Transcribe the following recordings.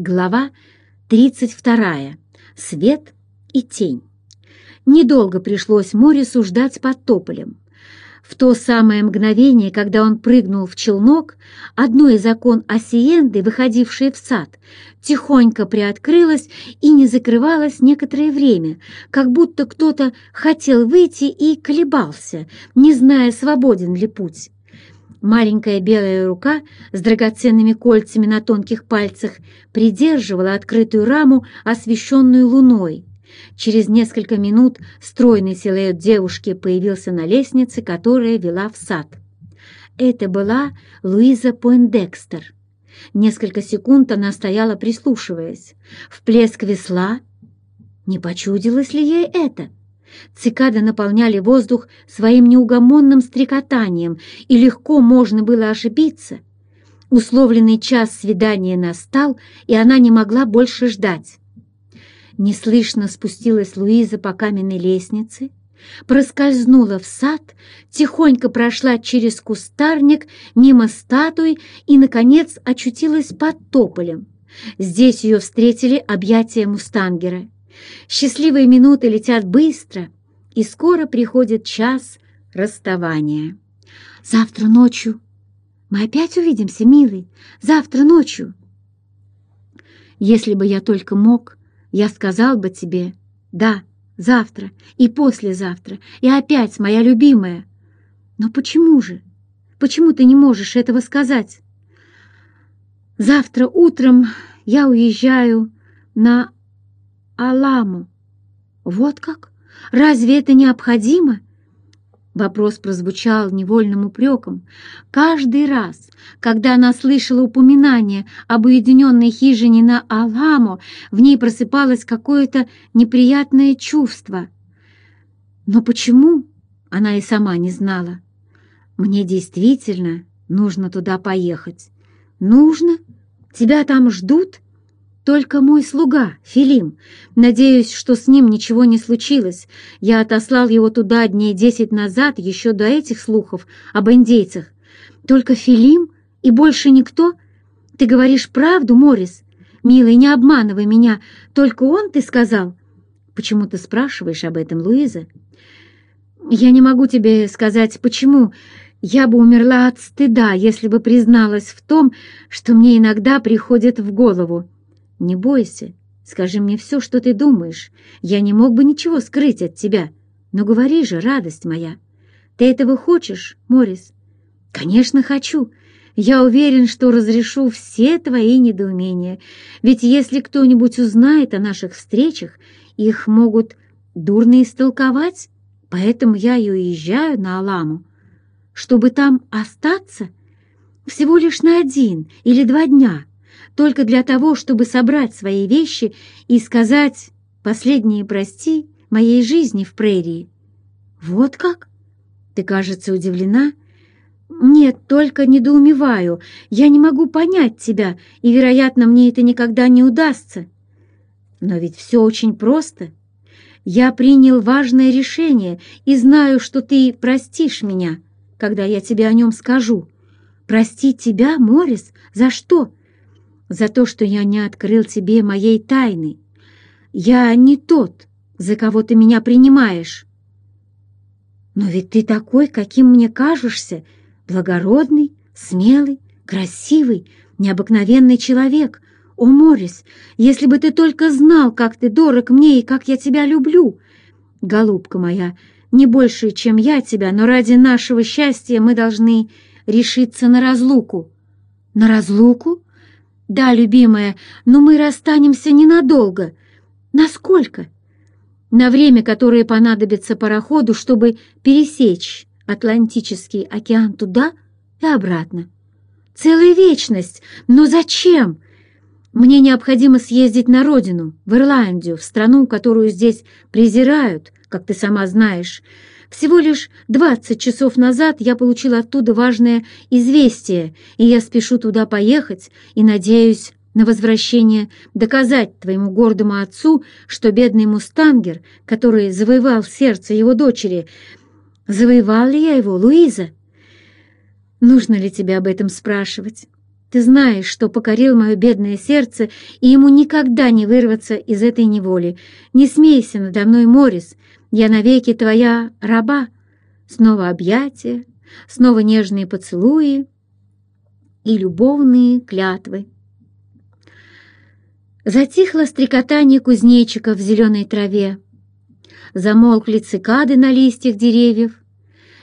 Глава 32. Свет и тень. Недолго пришлось Морису ждать под тополем. В то самое мгновение, когда он прыгнул в челнок, одно из окон осиенды, выходившее в сад, тихонько приоткрылось и не закрывалось некоторое время, как будто кто-то хотел выйти и колебался, не зная, свободен ли путь. Маленькая белая рука с драгоценными кольцами на тонких пальцах придерживала открытую раму, освещенную луной. Через несколько минут стройный силуэт девушки появился на лестнице, которая вела в сад. Это была Луиза Пойндекстер. Несколько секунд она стояла, прислушиваясь. В плеск весла. Не почудилось ли ей это? Цикады наполняли воздух своим неугомонным стрекотанием, и легко можно было ошибиться. Условленный час свидания настал, и она не могла больше ждать. Неслышно спустилась Луиза по каменной лестнице, проскользнула в сад, тихонько прошла через кустарник, мимо статуи и, наконец, очутилась под тополем. Здесь ее встретили объятия мустангера. Счастливые минуты летят быстро, и скоро приходит час расставания. Завтра ночью мы опять увидимся, милый, завтра ночью. Если бы я только мог, я сказал бы тебе «да», завтра и послезавтра, и опять, моя любимая. Но почему же? Почему ты не можешь этого сказать? Завтра утром я уезжаю на Аламу. Вот как? Разве это необходимо? Вопрос прозвучал невольным упреком. Каждый раз, когда она слышала упоминание об уединенной хижине на Аламо, в ней просыпалось какое-то неприятное чувство. Но почему, она и сама не знала. Мне действительно нужно туда поехать. Нужно? Тебя там ждут? Только мой слуга, Филим. Надеюсь, что с ним ничего не случилось. Я отослал его туда дней десять назад, еще до этих слухов об индейцах. Только Филим и больше никто? Ты говоришь правду, Морис? Милый, не обманывай меня. Только он, ты сказал? Почему ты спрашиваешь об этом, Луиза? Я не могу тебе сказать, почему. Я бы умерла от стыда, если бы призналась в том, что мне иногда приходит в голову. «Не бойся, скажи мне все, что ты думаешь. Я не мог бы ничего скрыть от тебя. Но говори же, радость моя. Ты этого хочешь, Морис?» «Конечно, хочу. Я уверен, что разрешу все твои недоумения. Ведь если кто-нибудь узнает о наших встречах, их могут дурно истолковать, поэтому я и уезжаю на Аламу. Чтобы там остаться всего лишь на один или два дня» только для того, чтобы собрать свои вещи и сказать последние прости моей жизни в прерии. Вот как? Ты, кажется, удивлена? Нет, только недоумеваю. Я не могу понять тебя, и, вероятно, мне это никогда не удастся. Но ведь все очень просто. Я принял важное решение и знаю, что ты простишь меня, когда я тебе о нем скажу. Простить тебя, Морис? За что? За то, что я не открыл тебе моей тайны. Я не тот, за кого ты меня принимаешь. Но ведь ты такой, каким мне кажешься, благородный, смелый, красивый, необыкновенный человек. О, Морис, если бы ты только знал, как ты дорог мне и как я тебя люблю. Голубка моя, не больше, чем я тебя, но ради нашего счастья мы должны решиться на разлуку. На разлуку? «Да, любимая, но мы расстанемся ненадолго. Насколько?» «На время, которое понадобится пароходу, чтобы пересечь Атлантический океан туда и обратно. Целая вечность! Но зачем?» «Мне необходимо съездить на родину, в Ирландию, в страну, которую здесь презирают, как ты сама знаешь». Всего лишь двадцать часов назад я получил оттуда важное известие, и я спешу туда поехать и надеюсь на возвращение доказать твоему гордому отцу, что бедный мустангер, который завоевал сердце его дочери, завоевал ли я его, Луиза? Нужно ли тебе об этом спрашивать? Ты знаешь, что покорил мое бедное сердце, и ему никогда не вырваться из этой неволи. Не смейся надо мной, Морис, я навеки твоя раба. Снова объятия, снова нежные поцелуи и любовные клятвы. Затихло стрекотание кузнечиков в зеленой траве. Замолкли цикады на листьях деревьев,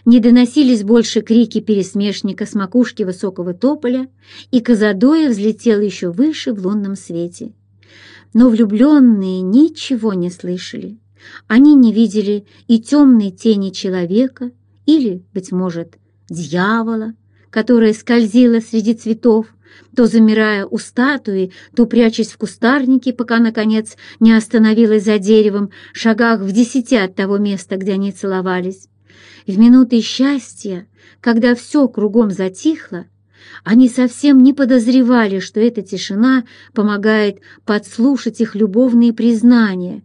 не доносились больше крики пересмешника с макушки высокого тополя, и Казадоя взлетел еще выше в лунном свете. Но влюбленные ничего не слышали. Они не видели и темной тени человека, или, быть может, дьявола, которая скользила среди цветов, то замирая у статуи, то прячась в кустарнике, пока, наконец, не остановилась за деревом, шагах в десяти от того места, где они целовались. В минуты счастья, когда все кругом затихло, они совсем не подозревали, что эта тишина помогает подслушать их любовные признания,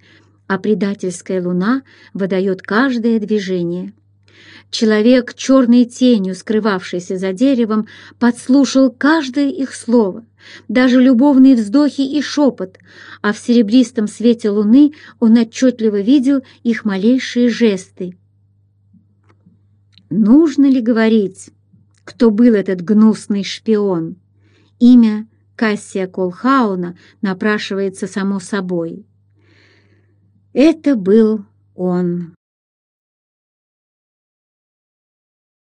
а предательская луна выдает каждое движение. Человек, черной тенью скрывавшийся за деревом, подслушал каждое их слово, даже любовные вздохи и шепот, а в серебристом свете луны он отчетливо видел их малейшие жесты. Нужно ли говорить, кто был этот гнусный шпион? Имя Кассия Колхауна напрашивается само собой. Это был он.